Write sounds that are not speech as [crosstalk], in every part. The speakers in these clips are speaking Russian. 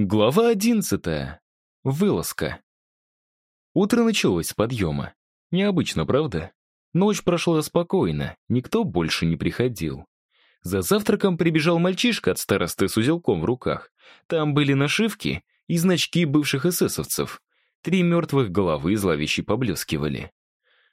Глава одиннадцатая. Вылазка. Утро началось с подъема. Необычно, правда? Ночь прошла спокойно, никто больше не приходил. За завтраком прибежал мальчишка от старосты с узелком в руках. Там были нашивки и значки бывших эсэсовцев. Три мертвых головы зловеще поблескивали.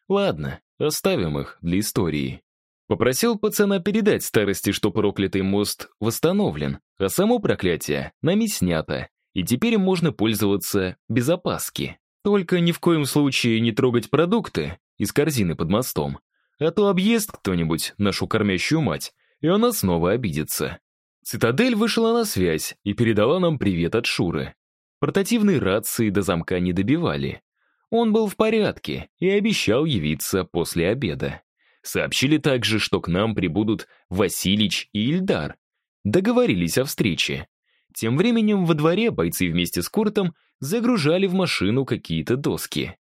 Ладно, оставим их для истории. Попросил пацана передать старости, что проклятый мост восстановлен, а само проклятие нами снято, и теперь можно пользоваться без опаски. Только ни в коем случае не трогать продукты из корзины под мостом, а то объест кто-нибудь нашу кормящую мать, и она снова обидится. Цитадель вышла на связь и передала нам привет от Шуры. Портативные рации до замка не добивали. Он был в порядке и обещал явиться после обеда. Сообщили также, что к нам прибудут Василич и Ильдар. Договорились о встрече. Тем временем во дворе бойцы вместе с Куртом загружали в машину какие-то доски.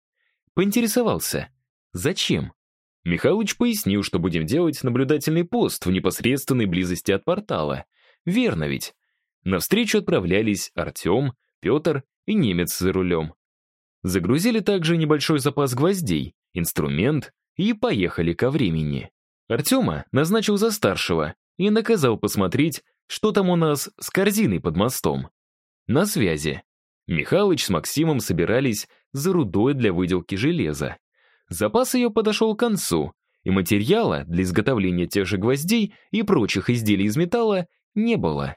Поинтересовался, зачем? Михалыч пояснил, что будем делать наблюдательный пост в непосредственной близости от портала. Верно ведь? На встречу отправлялись Артем, Петр и немец за рулем. Загрузили также небольшой запас гвоздей, инструмент и поехали ко времени. Артема назначил за старшего и наказал посмотреть, что там у нас с корзиной под мостом. На связи. Михалыч с Максимом собирались за рудой для выделки железа. Запас ее подошел к концу, и материала для изготовления тех же гвоздей и прочих изделий из металла не было.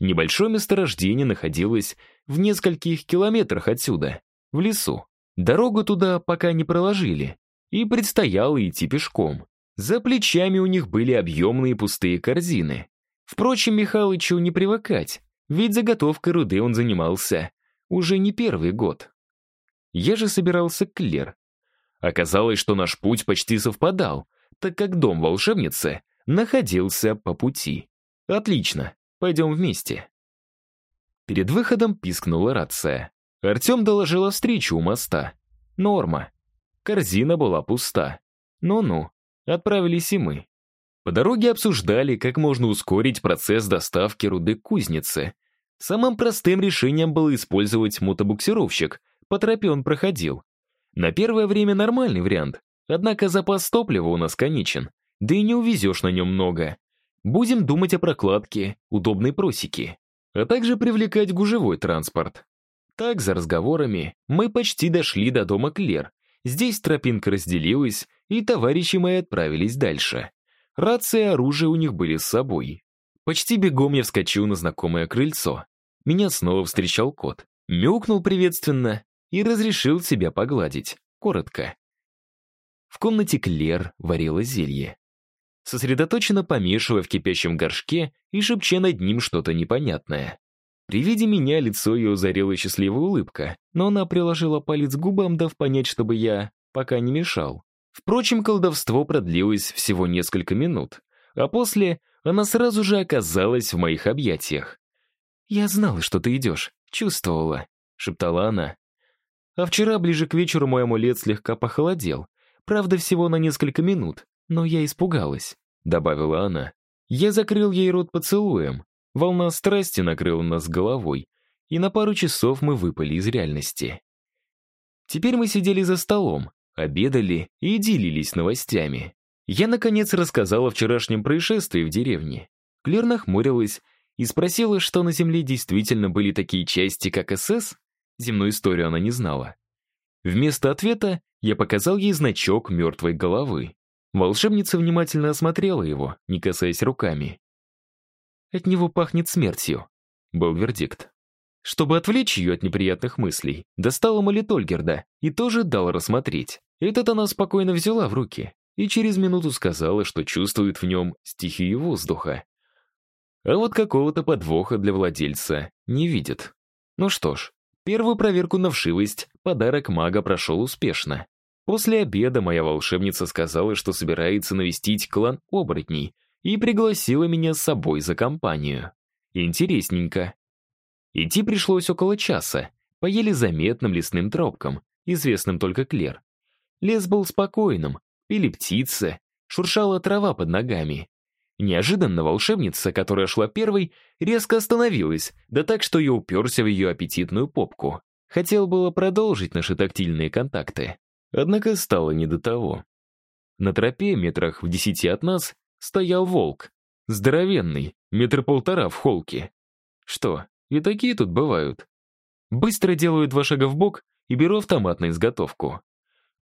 Небольшое месторождение находилось в нескольких километрах отсюда, в лесу. Дорогу туда пока не проложили, и предстояло идти пешком. За плечами у них были объемные пустые корзины. Впрочем, Михалычу не привыкать, ведь заготовкой руды он занимался уже не первый год. Я же собирался к Лер. Оказалось, что наш путь почти совпадал, так как дом волшебницы находился по пути. Отлично, пойдем вместе. Перед выходом пискнула рация. Артем о встрече у моста. Норма. Корзина была пуста. Ну-ну, отправились и мы. По дороге обсуждали, как можно ускорить процесс доставки руды к кузнице. Самым простым решением было использовать мотобуксировщик, по тропе он проходил. На первое время нормальный вариант, однако запас топлива у нас конечен, да и не увезешь на нем много. Будем думать о прокладке, удобной просеки, а также привлекать гужевой транспорт. Так, за разговорами, мы почти дошли до дома Клер, Здесь тропинка разделилась, и товарищи мои отправились дальше. Рация и оружие у них были с собой. Почти бегом я вскочил на знакомое крыльцо. Меня снова встречал кот. Мяукнул приветственно и разрешил себя погладить. Коротко. В комнате Клер варила зелье. Сосредоточенно помешивая в кипящем горшке и шепча над ним что-то непонятное. При виде меня лицо ее озарила счастливая улыбка, но она приложила палец к губам, дав понять, чтобы я пока не мешал. Впрочем, колдовство продлилось всего несколько минут, а после она сразу же оказалась в моих объятиях. «Я знала, что ты идешь, чувствовала», — шептала она. А вчера, ближе к вечеру, мой амулет слегка похолодел. Правда, всего на несколько минут, но я испугалась, — добавила она. Я закрыл ей рот поцелуем, Волна страсти накрыла нас головой, и на пару часов мы выпали из реальности. Теперь мы сидели за столом, обедали и делились новостями. Я, наконец, рассказал о вчерашнем происшествии в деревне. Клер нахмурилась и спросила, что на Земле действительно были такие части, как СС. Земную историю она не знала. Вместо ответа я показал ей значок мертвой головы. Волшебница внимательно осмотрела его, не касаясь руками. От него пахнет смертью», — был вердикт. Чтобы отвлечь ее от неприятных мыслей, достала амулет Ольгерда и тоже дал рассмотреть. Этот она спокойно взяла в руки и через минуту сказала, что чувствует в нем стихию воздуха. А вот какого-то подвоха для владельца не видит. Ну что ж, первую проверку на вшивость подарок мага прошел успешно. После обеда моя волшебница сказала, что собирается навестить клан оборотней, и пригласила меня с собой за компанию. Интересненько. Идти пришлось около часа, по еле заметным лесным тропкам, известным только Клер. Лес был спокойным, пели птицы, шуршала трава под ногами. Неожиданно волшебница, которая шла первой, резко остановилась, да так, что я уперся в ее аппетитную попку. Хотел было продолжить наши тактильные контакты. Однако стало не до того. На тропе, метрах в десяти от нас, стоял волк. Здоровенный, метр полтора в холке. Что, и такие тут бывают. Быстро делаю два шага в бок и беру автомат на изготовку.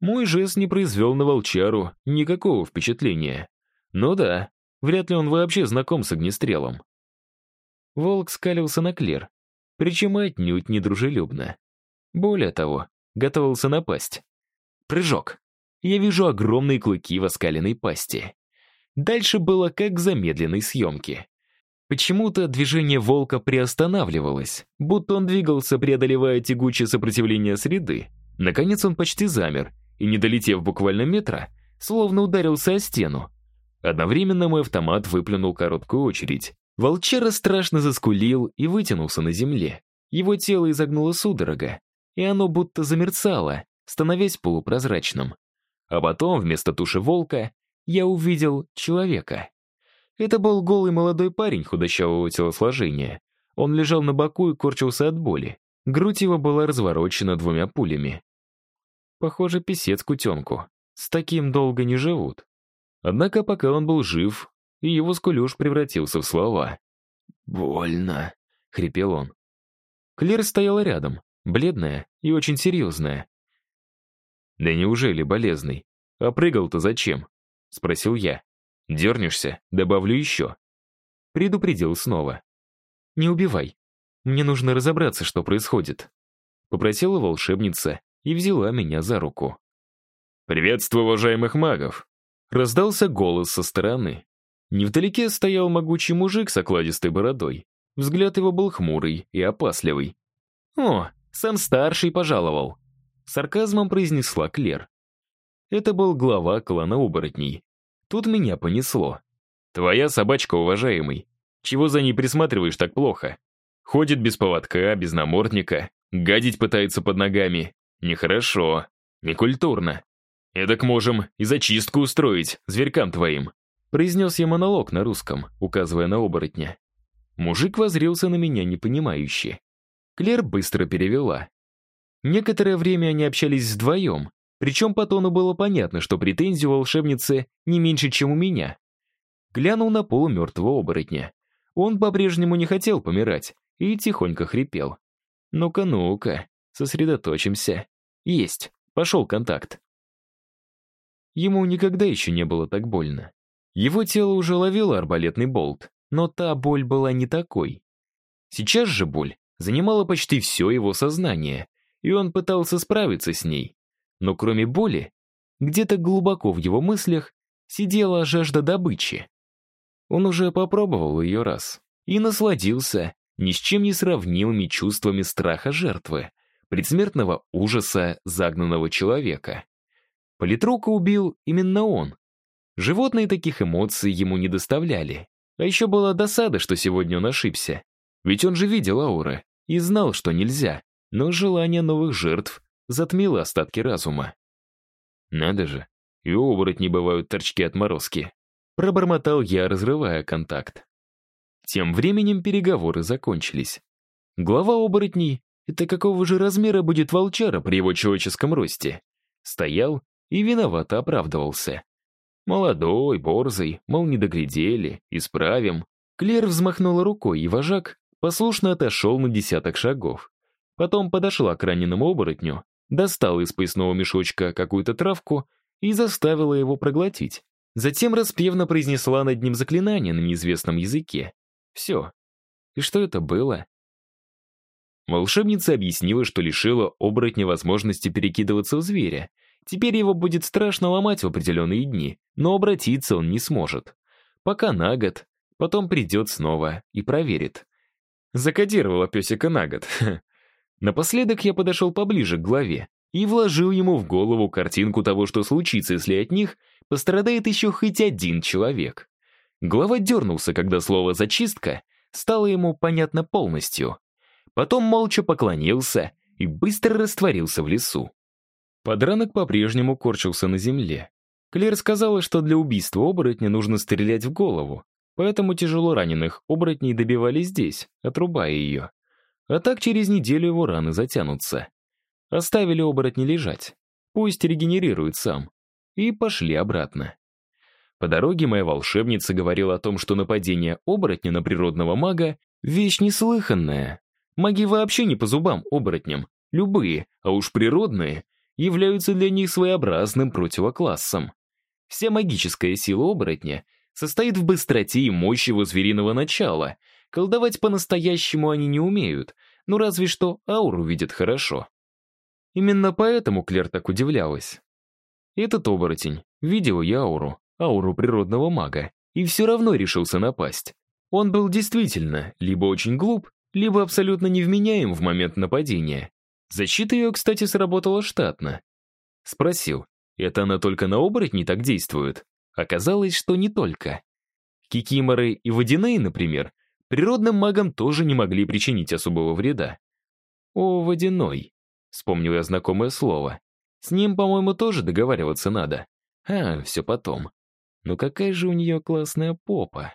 Мой жест не произвел на волчару никакого впечатления. Ну да, вряд ли он вообще знаком с огнестрелом. Волк скалился на Клер, причем отнюдь не дружелюбно. Более того, готовился напасть. Прыжок. Я вижу огромные клыки в оскаленной пасти. Дальше было как в замедленной съемке. Почему-то движение волка приостанавливалось, будто он двигался, преодолевая тягучее сопротивление среды. Наконец он почти замер, и, не долетев буквально метра, словно ударился о стену. Одновременно мой автомат выплюнул короткую очередь. Волчара страшно заскулил и вытянулся на земле. Его тело изогнуло судорога, и оно будто замерцало, становясь полупрозрачным. А потом, вместо туши волка, я увидел человека. Это был голый молодой парень худощавого телосложения. Он лежал на боку и корчился от боли. Грудь его была разворочена двумя пулями. Похоже, писец кутенку. С таким долго не живут. Однако пока он был жив, и его скулеж превратился в слова. «Больно», — хрипел он. Клер стояла рядом, бледная и очень серьезная. «Да неужели болезный? А прыгал-то зачем?» — спросил я. Дернешься, добавлю еще. Предупредил снова. Не убивай. Мне нужно разобраться, что происходит. Попросила волшебница и взяла меня за руку. «Приветствую, уважаемых магов!» Раздался голос со стороны. Невдалеке стоял могучий мужик с окладистой бородой. Взгляд его был хмурый и опасливый. «О, сам старший пожаловал!» Сарказмом произнесла Клер. Это был глава клана оборотней, Тут меня понесло. «Твоя собачка, уважаемый. Чего за ней присматриваешь так плохо? Ходит без поводка, без намордника, гадить пытается под ногами. Нехорошо, некультурно. Эдак можем и зачистку устроить зверькам твоим», произнес я монолог на русском, указывая на оборотня. Мужик возрился на меня непонимающе. Клер быстро перевела. Некоторое время они общались вдвоем, причем по тону было понятно, что претензии у волшебницы не меньше, чем у меня. Глянул на пол мертвого оборотня. Он по-прежнему не хотел помирать и тихонько хрипел. «Ну-ка, ну-ка, сосредоточимся. Есть, пошел контакт». Ему никогда еще не было так больно. Его тело уже ловило арбалетный болт, но та боль была не такой. Сейчас же боль занимала почти все его сознание, и он пытался справиться с ней, но кроме боли, где-то глубоко в его мыслях сидела жажда добычи. Он уже попробовал ее раз и насладился ни с чем не сравнимыми чувствами страха жертвы, предсмертного ужаса загнанного человека. Политрука убил именно он. Животные таких эмоций ему не доставляли. А еще была досада, что сегодня он ошибся. Ведь он же видел ауры и знал, что нельзя, но желание новых жертв затмило остатки разума. Надо же, и у оборотней бывают торчки отморозки. Пробормотал я, разрывая контакт. Тем временем переговоры закончились. Глава оборотней — это какого же размера будет волчара при его человеческом росте? Стоял и виновато оправдывался. Молодой, борзый, мол, не доглядели, исправим. Клер взмахнула рукой, и вожак послушно отошел на десяток шагов. Потом подошла к раненому оборотню достала из поясного мешочка какую-то травку и заставила его проглотить. Затем распевно произнесла над ним заклинание на неизвестном языке. Все. И что это было? Волшебница объяснила, что лишила оборотня возможности перекидываться в зверя. Теперь его будет страшно ломать в определенные дни, но обратиться он не сможет. Пока на год, потом придет снова и проверит. Закодировала песика на год. [laughs] Напоследок я подошел поближе к главе и вложил ему в голову картинку того, что случится, если от них пострадает еще хоть один человек. Глава дернулся, когда слово «зачистка» стало ему понятно полностью. Потом молча поклонился и быстро растворился в лесу. Подранок по-прежнему корчился на земле. Клер сказала, что для убийства оборотня нужно стрелять в голову, поэтому тяжело раненых оборотней добивали здесь, отрубая ее. А так через неделю его раны затянутся. Оставили оборотни лежать. Пусть регенерирует сам. И пошли обратно. По дороге моя волшебница говорила о том, что нападение оборотня на природного мага — вещь неслыханная. Маги вообще не по зубам оборотням. Любые, а уж природные, являются для них своеобразным противоклассом. Вся магическая сила оборотня состоит в быстроте и мощи его звериного начала. Колдовать по-настоящему они не умеют, ну разве что ауру видят хорошо. Именно поэтому Клер так удивлялась. Этот оборотень видел я ауру, ауру природного мага, и все равно решился напасть. Он был действительно либо очень глуп, либо абсолютно невменяем в момент нападения. Защита ее, кстати, сработала штатно. Спросил, это она только на оборотни так действует? Оказалось, что не только. Кикиморы и водяные, например, природным магам тоже не могли причинить особого вреда. О, водяной. Вспомнил я знакомое слово. С ним, по-моему, тоже договариваться надо. А, все потом. Но какая же у нее классная попа.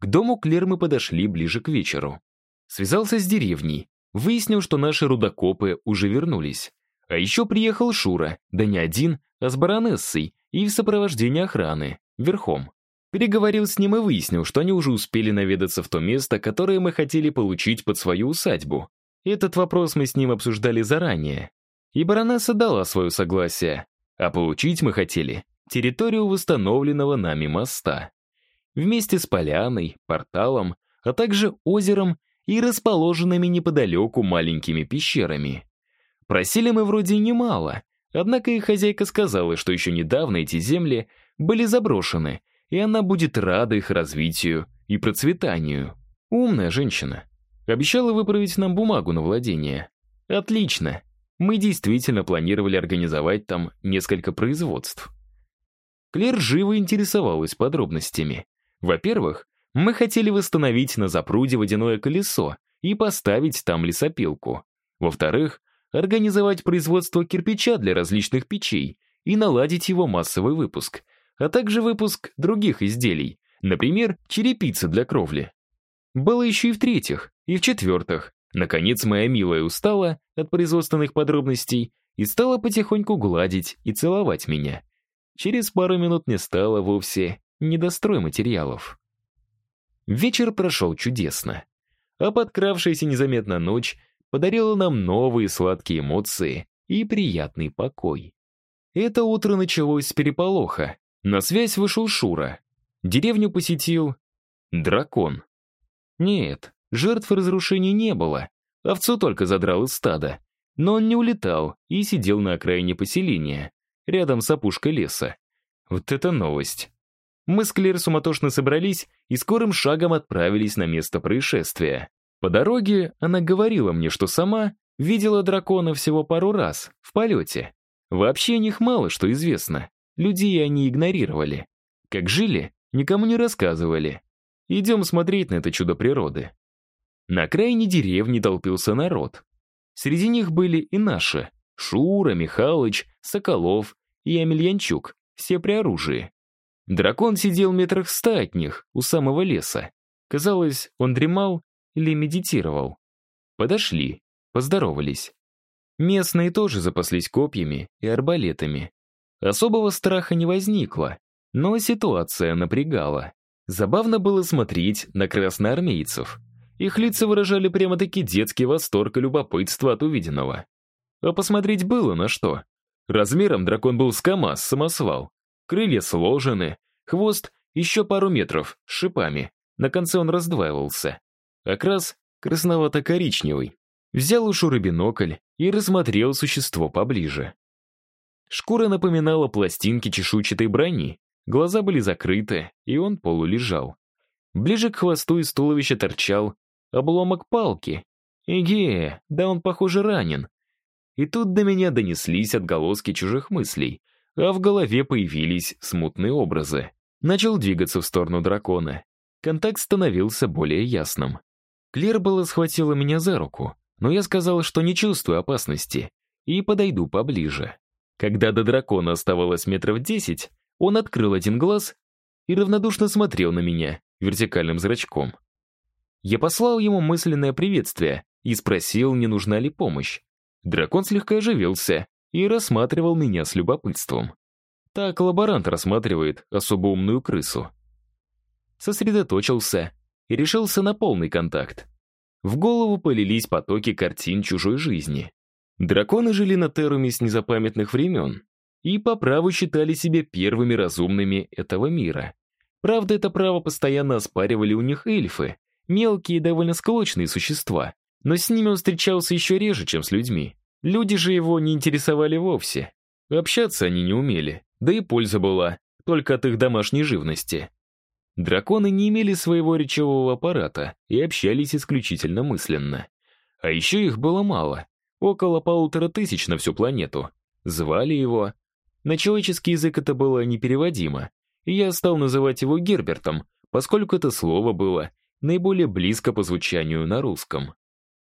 К дому Клер мы подошли ближе к вечеру. Связался с деревней, выяснил, что наши рудокопы уже вернулись. А еще приехал Шура, да не один, а с баронессой и в сопровождении охраны, верхом. Переговорил с ним и выяснил, что они уже успели наведаться в то место, которое мы хотели получить под свою усадьбу. Этот вопрос мы с ним обсуждали заранее. И баронесса дала свое согласие. А получить мы хотели территорию восстановленного нами моста. Вместе с поляной, порталом, а также озером и расположенными неподалеку маленькими пещерами. Просили мы вроде немало, однако их хозяйка сказала, что еще недавно эти земли были заброшены, и она будет рада их развитию и процветанию. Умная женщина. Обещала выправить нам бумагу на владение. Отлично. Мы действительно планировали организовать там несколько производств. Клер живо интересовалась подробностями. Во-первых, мы хотели восстановить на запруде водяное колесо и поставить там лесопилку. Во-вторых, организовать производство кирпича для различных печей и наладить его массовый выпуск, а также выпуск других изделий, например, черепицы для кровли. Было еще и в-третьих, и в-четвертых. Наконец, моя милая устала от производственных подробностей и стала потихоньку гладить и целовать меня. Через пару минут не стало вовсе недострой материалов. Вечер прошел чудесно, а подкравшаяся незаметно ночь подарила нам новые сладкие эмоции и приятный покой. Это утро началось с переполоха. На связь вышел Шура. Деревню посетил дракон. Нет, жертв разрушений не было. Овцу только задрал из стада. Но он не улетал и сидел на окраине поселения, рядом с опушкой леса. Вот это новость. Мы с Клэр суматошно собрались и скорым шагом отправились на место происшествия. По дороге она говорила мне, что сама видела дракона всего пару раз, в полете. Вообще о них мало что известно. Людей они игнорировали. Как жили, никому не рассказывали. Идем смотреть на это чудо природы. На окраине деревни толпился народ. Среди них были и наши. Шура, Михалыч, Соколов и Амельянчук, все при оружии. Дракон сидел метрах ста от них, у самого леса. Казалось, он дремал или медитировал. Подошли, поздоровались. Местные тоже запаслись копьями и арбалетами. Особого страха не возникло, но ситуация напрягала. Забавно было смотреть на красноармейцев. Их лица выражали прямо-таки детский восторг и любопытство от увиденного. А посмотреть было на что. Размером дракон был с КамАЗ, самосвал. Крылья сложены, хвост еще пару метров, с шипами. На конце он раздваивался. Окрас красновато-коричневый. Взял у Шуры бинокль и рассмотрел существо поближе. Шкура напоминала пластинки чешуйчатой брони, глаза были закрыты, и он полулежал. Ближе к хвосту из туловища торчал обломок палки. Эге, да он, похоже, ранен. И тут до меня донеслись отголоски чужих мыслей а в голове появились смутные образы. Начал двигаться в сторону дракона. Контакт становился более ясным. Клер было схватила меня за руку, но я сказал, что не чувствую опасности, и подойду поближе. Когда до дракона оставалось метров десять, он открыл один глаз и равнодушно смотрел на меня вертикальным зрачком. Я послал ему мысленное приветствие и спросил, не нужна ли помощь. Дракон слегка оживился и рассматривал меня с любопытством. Так лаборант рассматривает особо умную крысу. Сосредоточился и решился на полный контакт. В голову полились потоки картин чужой жизни. Драконы жили на Теруме с незапамятных времен и по праву считали себя первыми разумными этого мира. Правда, это право постоянно оспаривали у них эльфы, мелкие и довольно склочные существа, но с ними он встречался еще реже, чем с людьми. Люди же его не интересовали вовсе. Общаться они не умели, да и польза была только от их домашней живности. Драконы не имели своего речевого аппарата и общались исключительно мысленно. А еще их было мало, около полутора тысяч на всю планету. Звали его. На человеческий язык это было непереводимо, и я стал называть его Гербертом, поскольку это слово было наиболее близко по звучанию на русском.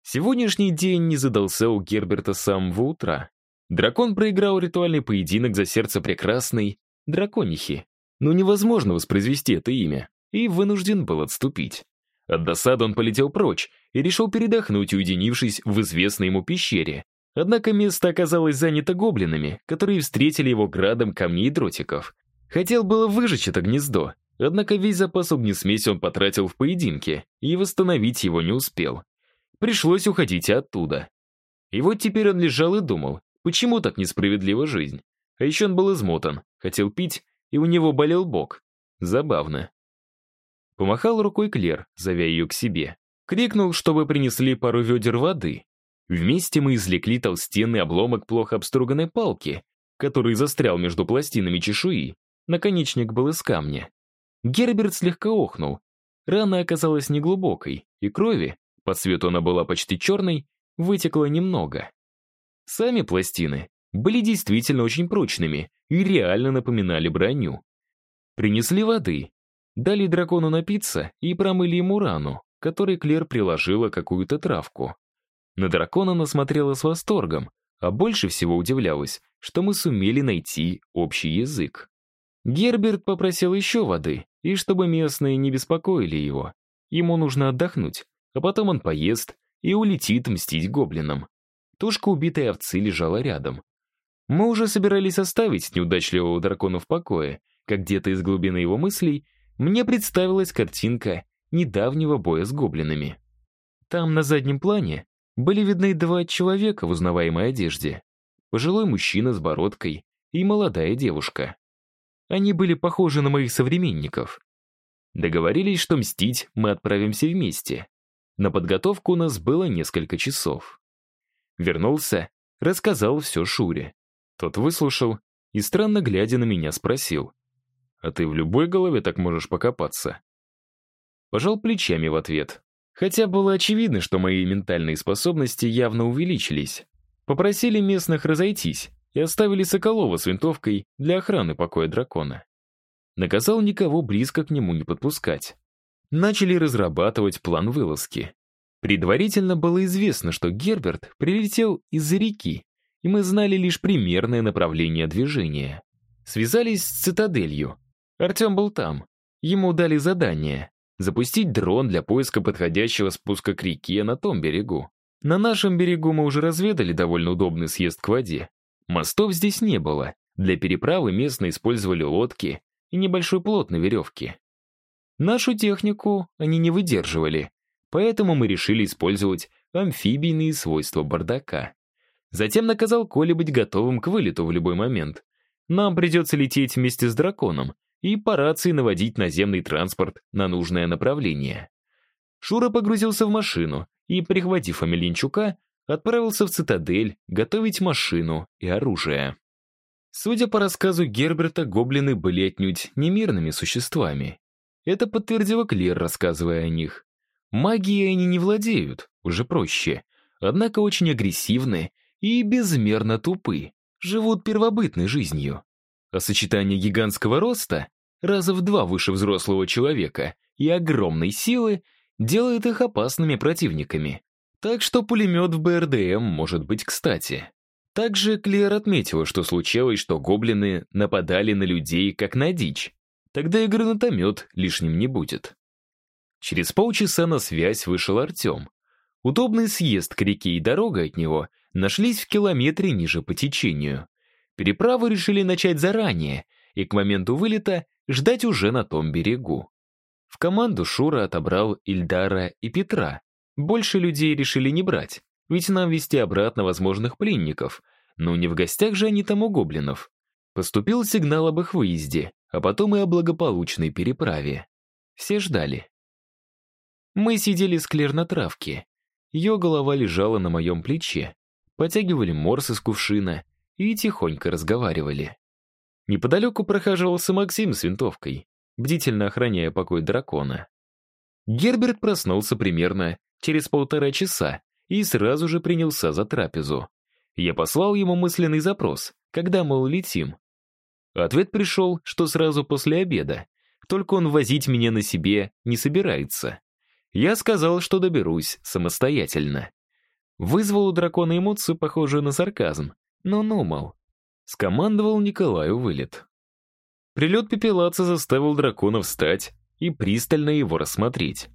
Сегодняшний день не задался у Герберта с самого утра. Дракон проиграл ритуальный поединок за сердце прекрасной драконихи, но невозможно воспроизвести это имя, и вынужден был отступить. От досады он полетел прочь и решил передохнуть, уединившись в известной ему пещере. Однако место оказалось занято гоблинами, которые встретили его градом камней и дротиков. Хотел было выжечь это гнездо, однако весь запас огнесмеси он потратил в поединке и восстановить его не успел. Пришлось уходить оттуда. И вот теперь он лежал и думал, почему так несправедлива жизнь. А еще он был измотан, хотел пить, и у него болел бок. Забавно. Помахал рукой Клер, зовя ее к себе. Крикнул, чтобы принесли пару ведер воды. Вместе мы извлекли толстенный обломок плохо обструганной палки, который застрял между пластинами чешуи. Наконечник был из камня. Герберт слегка охнул. Рана оказалась неглубокой, и крови, по цвету она была почти черной, вытекло немного. Сами пластины были действительно очень прочными и реально напоминали броню. Принесли воды, дали дракону напиться и промыли ему рану, которой Клер приложила какую-то травку. На дракона она смотрела с восторгом, а больше всего удивлялась, что мы сумели найти общий язык. Герберт попросил еще воды, и чтобы местные не беспокоили его. Ему нужно отдохнуть, а потом он поест и улетит мстить гоблинам. Тушка убитой овцы лежала рядом. Мы уже собирались оставить неудачливого дракона в покое, как где-то из глубины его мыслей мне представилась картинка недавнего боя с гоблинами. Там на заднем плане были видны два человека в узнаваемой одежде. Пожилой мужчина с бородкой и молодая девушка. Они были похожи на моих современников. Договорились, что мстить мы отправимся вместе. На подготовку у нас было несколько часов. Вернулся, рассказал все Шуре. Тот выслушал и, странно глядя на меня, спросил. «А ты в любой голове так можешь покопаться?» Пожал плечами в ответ. Хотя было очевидно, что мои ментальные способности явно увеличились. Попросили местных разойтись и оставили Соколова с винтовкой для охраны покоя дракона. Наказал никого близко к нему не подпускать начали разрабатывать план вылазки. Предварительно было известно, что Герберт прилетел из-за реки, и мы знали лишь примерное направление движения. Связались с цитаделью. Артем был там. Ему дали задание — запустить дрон для поиска подходящего спуска к реке на том берегу. На нашем берегу мы уже разведали довольно удобный съезд к воде. Мостов здесь не было. Для переправы местные использовали лодки и небольшой плот на веревке. Нашу технику они не выдерживали, поэтому мы решили использовать амфибийные свойства бардака. Затем наказал Коле быть готовым к вылету в любой момент. Нам придется лететь вместе с драконом и по рации наводить наземный транспорт на нужное направление. Шура погрузился в машину и, прихватив Амелинчука, отправился в цитадель готовить машину и оружие. Судя по рассказу Герберта, гоблины были отнюдь не мирными существами. Это подтвердила Клер, рассказывая о них. Магией они не владеют, уже проще. Однако очень агрессивны и безмерно тупы, живут первобытной жизнью. А сочетание гигантского роста, раза в два выше взрослого человека, и огромной силы делает их опасными противниками. Так что пулемет в БРДМ может быть кстати. Также Клер отметила, что случалось, что гоблины нападали на людей как на дичь. Тогда и гранатомет лишним не будет. Через полчаса на связь вышел Артем. Удобный съезд к реке и дорога от него нашлись в километре ниже по течению. Переправу решили начать заранее и к моменту вылета ждать уже на том берегу. В команду Шура отобрал Ильдара и Петра. Больше людей решили не брать, ведь нам вести обратно возможных пленников. Но не в гостях же они там у гоблинов. Поступил сигнал об их выезде, а потом и о благополучной переправе. Все ждали. Мы сидели с Клер на травке. Ее голова лежала на моем плече. Потягивали морс из кувшина и тихонько разговаривали. Неподалеку прохаживался Максим с винтовкой, бдительно охраняя покой дракона. Герберт проснулся примерно через полтора часа и сразу же принялся за трапезу. Я послал ему мысленный запрос, когда мы улетим. Ответ пришел, что сразу после обеда, только он возить меня на себе не собирается. Я сказал, что доберусь самостоятельно. Вызвал у дракона эмоцию, похожую на сарказм, но ну, мол. Скомандовал Николаю вылет. Прилет пепелаца заставил дракона встать и пристально его рассмотреть.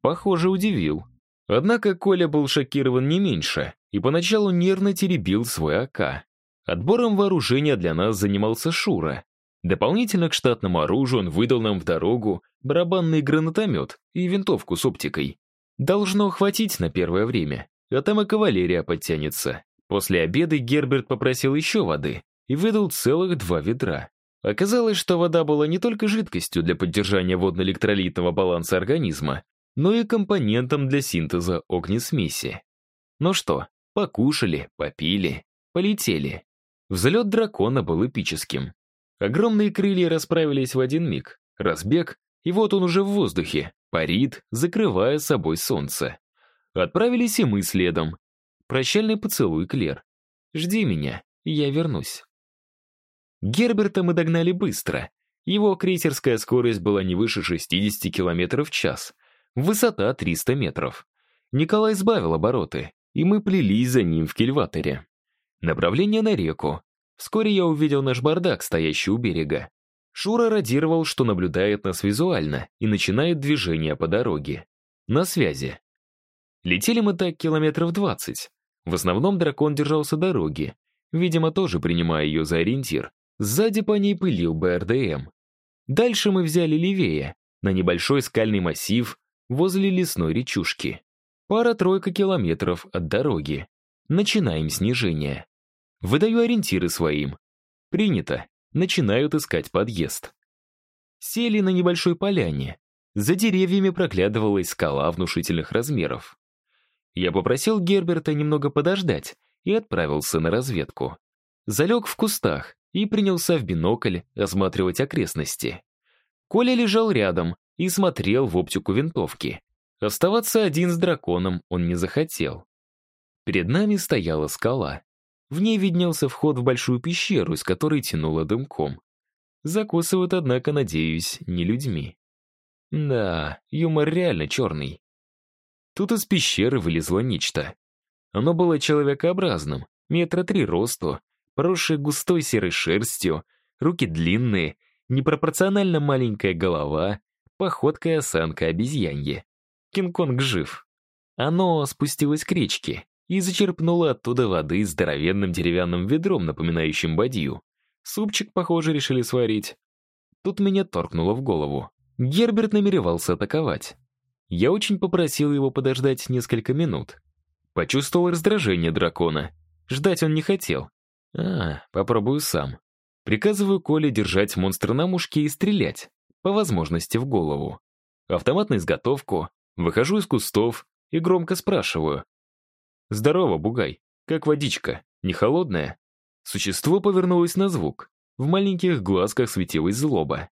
Похоже, удивил. Однако Коля был шокирован не меньше и поначалу нервно теребил свой АК. Отбором вооружения для нас занимался Шура. Дополнительно к штатному оружию он выдал нам в дорогу барабанный гранатомет и винтовку с оптикой. Должно хватить на первое время, а там и кавалерия подтянется. После обеда Герберт попросил еще воды и выдал целых два ведра. Оказалось, что вода была не только жидкостью для поддержания водно-электролитного баланса организма, но и компонентом для синтеза огнесмеси. Ну что, покушали, попили, полетели. Взлет дракона был эпическим. Огромные крылья расправились в один миг, разбег, и вот он уже в воздухе, парит, закрывая собой солнце. Отправились и мы следом. Прощальный поцелуй, Клер. Жди меня, я вернусь. Герберта мы догнали быстро. Его крейсерская скорость была не выше 60 км в час. Высота 300 метров. Николай сбавил обороты, и мы плелись за ним в кильваторе. Направление на реку. Вскоре я увидел наш бардак, стоящий у берега. Шура радировал, что наблюдает нас визуально и начинает движение по дороге. На связи. Летели мы так километров 20. В основном дракон держался дороги, видимо, тоже принимая ее за ориентир, Сзади по ней пылил БРДМ. Дальше мы взяли левее, на небольшой скальный массив возле лесной речушки. Пара-тройка километров от дороги. Начинаем снижение. Выдаю ориентиры своим. Принято. Начинают искать подъезд. Сели на небольшой поляне. За деревьями проглядывалась скала внушительных размеров. Я попросил Герберта немного подождать и отправился на разведку. Залег в кустах, и принялся в бинокль осматривать окрестности. Коля лежал рядом и смотрел в оптику винтовки. Оставаться один с драконом он не захотел. Перед нами стояла скала. В ней виднелся вход в большую пещеру, из которой тянуло дымком. Закусывают, однако, надеюсь, не людьми. Да, юмор реально черный. Тут из пещеры вылезло нечто. Оно было человекообразным, метра три росту, поросшие густой серой шерстью, руки длинные, непропорционально маленькая голова, походка и осанка обезьянье. Кинг-Конг жив. Оно спустилось к речке и зачерпнуло оттуда воды здоровенным деревянным ведром, напоминающим бадью. Супчик, похоже, решили сварить. Тут меня торкнуло в голову. Герберт намеревался атаковать. Я очень попросил его подождать несколько минут. Почувствовал раздражение дракона. Ждать он не хотел, а, попробую сам. Приказываю Коле держать монстра на мушке и стрелять, по возможности в голову. Автомат на изготовку, выхожу из кустов и громко спрашиваю. «Здорово, бугай. Как водичка? Не холодная?» Существо повернулось на звук. В маленьких глазках светилась злоба.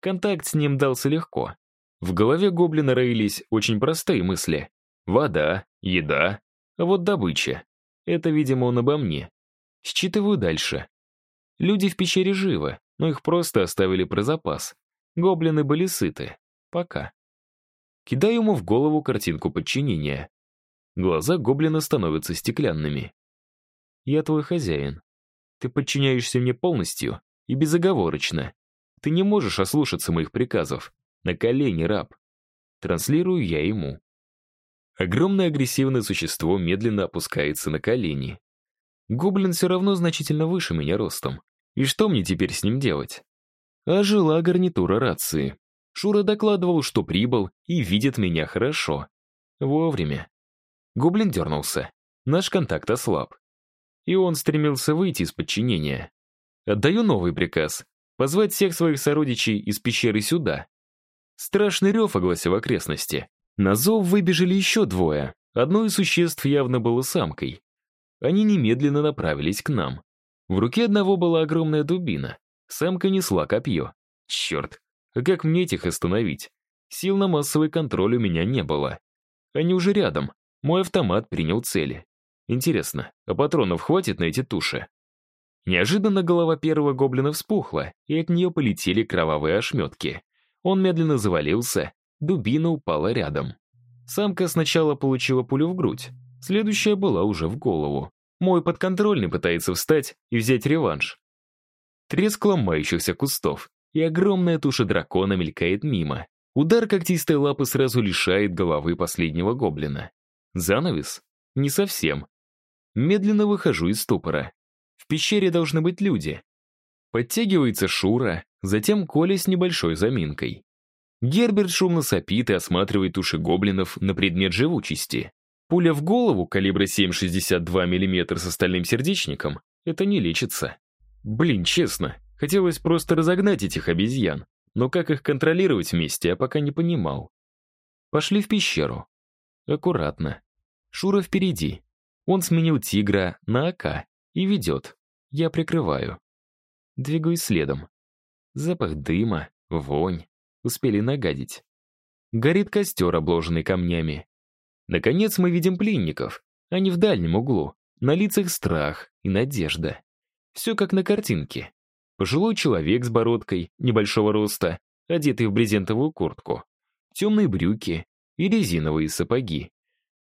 Контакт с ним дался легко. В голове гоблина роились очень простые мысли. Вода, еда, а вот добыча. Это, видимо, он обо мне. Считываю дальше. Люди в пещере живы, но их просто оставили про запас. Гоблины были сыты. Пока. Кидаю ему в голову картинку подчинения. Глаза гоблина становятся стеклянными. «Я твой хозяин. Ты подчиняешься мне полностью и безоговорочно. Ты не можешь ослушаться моих приказов. На колени, раб. Транслирую я ему. Огромное агрессивное существо медленно опускается на колени. Гоблин все равно значительно выше меня ростом. И что мне теперь с ним делать? Ожила гарнитура рации. Шура докладывал, что прибыл и видит меня хорошо. Вовремя. Гоблин дернулся. Наш контакт ослаб. И он стремился выйти из подчинения. Отдаю новый приказ. Позвать всех своих сородичей из пещеры сюда. Страшный рев огласил окрестности. На зов выбежали еще двое. Одно из существ явно было самкой. Они немедленно направились к нам. В руке одного была огромная дубина. Самка несла копье. Черт, а как мне этих остановить? Сил на массовый контроль у меня не было. Они уже рядом. Мой автомат принял цели. Интересно, а патронов хватит на эти туши? Неожиданно голова первого гоблина вспухла, и от нее полетели кровавые ошметки. Он медленно завалился, дубина упала рядом. Самка сначала получила пулю в грудь, следующая была уже в голову. Мой подконтрольный пытается встать и взять реванш. Треск ломающихся кустов, и огромная туша дракона мелькает мимо. Удар когтистой лапы сразу лишает головы последнего гоблина. Занавес? Не совсем. Медленно выхожу из ступора. В пещере должны быть люди. Подтягивается Шура, затем Коля с небольшой заминкой. Герберт шумно сопит и осматривает туши гоблинов на предмет живучести. Пуля в голову калибра 7,62 мм с остальным сердечником — это не лечится. Блин, честно, хотелось просто разогнать этих обезьян, но как их контролировать вместе, я пока не понимал. Пошли в пещеру. Аккуратно. Шура впереди. Он сменил тигра на АК и ведет. Я прикрываю. Двигаюсь следом. Запах дыма, вонь. Успели нагадить. Горит костер, обложенный камнями. Наконец мы видим пленников. Они в дальнем углу. На лицах страх и надежда. Все как на картинке. Пожилой человек с бородкой, небольшого роста, одетый в брезентовую куртку. Темные брюки и резиновые сапоги.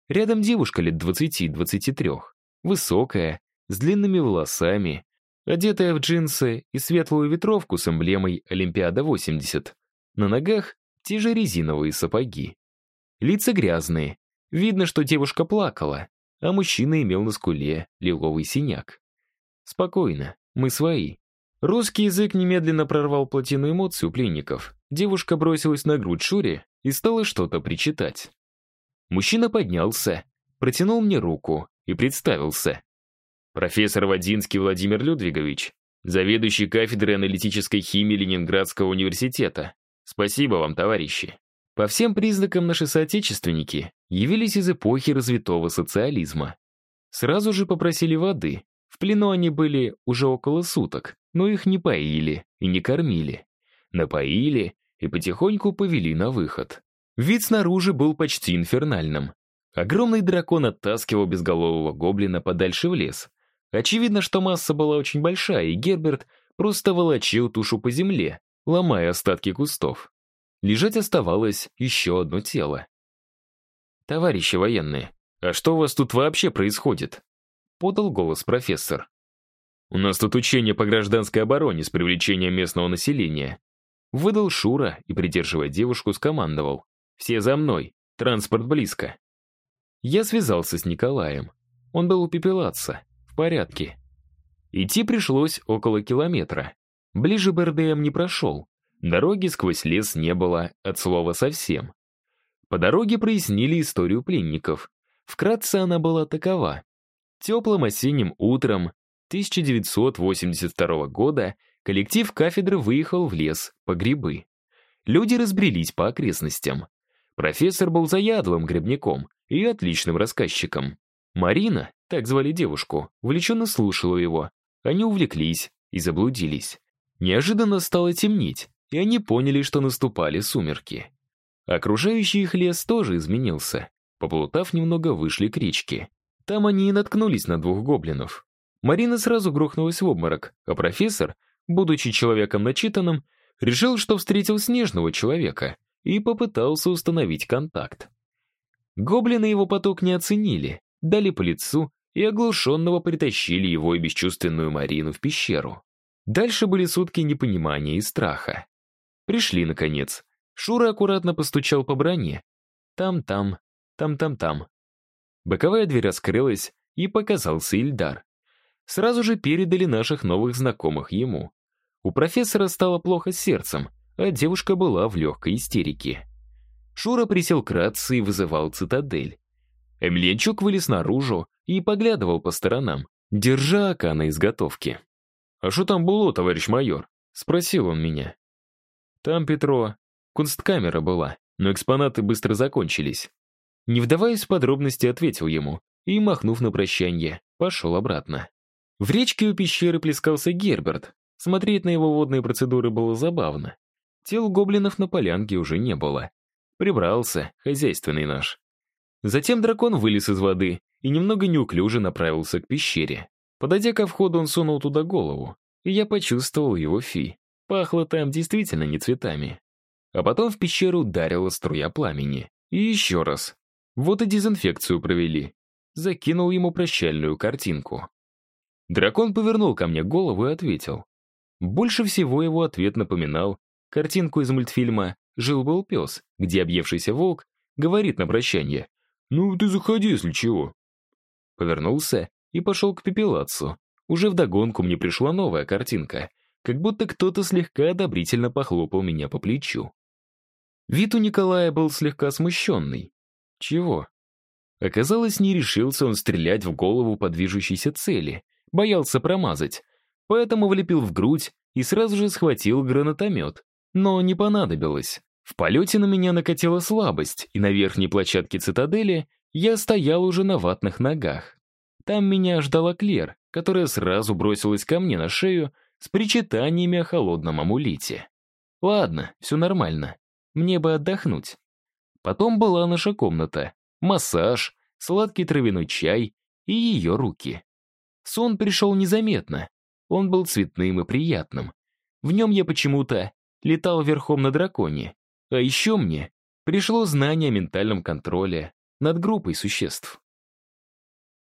Рядом девушка лет 20-23. Высокая, с длинными волосами, одетая в джинсы и светлую ветровку с эмблемой «Олимпиада-80». На ногах те же резиновые сапоги. Лица грязные. Видно, что девушка плакала, а мужчина имел на скуле лиловый синяк. Спокойно, мы свои. Русский язык немедленно прорвал плотину эмоций у пленников. Девушка бросилась на грудь Шури и стала что-то причитать. Мужчина поднялся, протянул мне руку и представился. Профессор Вадинский Владимир Людвигович, заведующий кафедрой аналитической химии Ленинградского университета. Спасибо вам, товарищи. По всем признакам наши соотечественники явились из эпохи развитого социализма. Сразу же попросили воды. В плену они были уже около суток, но их не поили и не кормили. Напоили и потихоньку повели на выход. Вид снаружи был почти инфернальным. Огромный дракон оттаскивал безголового гоблина подальше в лес. Очевидно, что масса была очень большая, и Герберт просто волочил тушу по земле, ломая остатки кустов. Лежать оставалось еще одно тело. «Товарищи военные, а что у вас тут вообще происходит?» подал голос профессор. «У нас тут учение по гражданской обороне с привлечением местного населения», выдал Шура и, придерживая девушку, скомандовал. Все за мной. Транспорт близко. Я связался с Николаем. Он был у пепелаца. В порядке. Идти пришлось около километра. Ближе БРДМ не прошел. Дороги сквозь лес не было от слова совсем. По дороге прояснили историю пленников. Вкратце она была такова. Теплым осенним утром 1982 года коллектив кафедры выехал в лес по грибы. Люди разбрелись по окрестностям. Профессор был заядлым грибником и отличным рассказчиком. Марина, так звали девушку, увлеченно слушала его. Они увлеклись и заблудились. Неожиданно стало темнеть, и они поняли, что наступали сумерки. Окружающий их лес тоже изменился. Поплутав немного, вышли к речке. Там они и наткнулись на двух гоблинов. Марина сразу грохнулась в обморок, а профессор, будучи человеком начитанным, решил, что встретил снежного человека — и попытался установить контакт. Гоблины его поток не оценили, дали по лицу и оглушенного притащили его и бесчувственную Марину в пещеру. Дальше были сутки непонимания и страха. Пришли, наконец. Шура аккуратно постучал по броне. Там-там, там-там-там. Боковая дверь раскрылась, и показался Ильдар. Сразу же передали наших новых знакомых ему. У профессора стало плохо с сердцем, а девушка была в легкой истерике. Шура присел к рации и вызывал цитадель. Эмельянчук вылез наружу и поглядывал по сторонам, держа ока на изготовке. «А что там было, товарищ майор?» — спросил он меня. «Там, Петро, кунсткамера была, но экспонаты быстро закончились». Не вдаваясь в подробности, ответил ему и, махнув на прощание, пошел обратно. В речке у пещеры плескался Герберт. Смотреть на его водные процедуры было забавно. Тел гоблинов на полянке уже не было. Прибрался, хозяйственный наш. Затем дракон вылез из воды и немного неуклюже направился к пещере. Подойдя ко входу, он сунул туда голову, и я почувствовал его фи. Пахло там действительно не цветами. А потом в пещеру ударила струя пламени. И еще раз. Вот и дезинфекцию провели. Закинул ему прощальную картинку. Дракон повернул ко мне голову и ответил. Больше всего его ответ напоминал картинку из мультфильма «Жил-был пес», где объевшийся волк говорит на прощание «Ну, ты заходи, если чего». Повернулся и пошел к пепелацу. Уже вдогонку мне пришла новая картинка, как будто кто-то слегка одобрительно похлопал меня по плечу. Вид у Николая был слегка смущенный. Чего? Оказалось, не решился он стрелять в голову по движущейся цели, боялся промазать, поэтому влепил в грудь и сразу же схватил гранатомет. Но не понадобилось. В полете на меня накатила слабость, и на верхней площадке цитадели я стоял уже на ватных ногах. Там меня ждала Клер, которая сразу бросилась ко мне на шею с причитаниями о холодном амулете. Ладно, все нормально. Мне бы отдохнуть. Потом была наша комната, массаж, сладкий травяной чай и ее руки. Сон пришел незаметно. Он был цветным и приятным. В нем я почему-то летал верхом на драконе. А еще мне пришло знание о ментальном контроле над группой существ.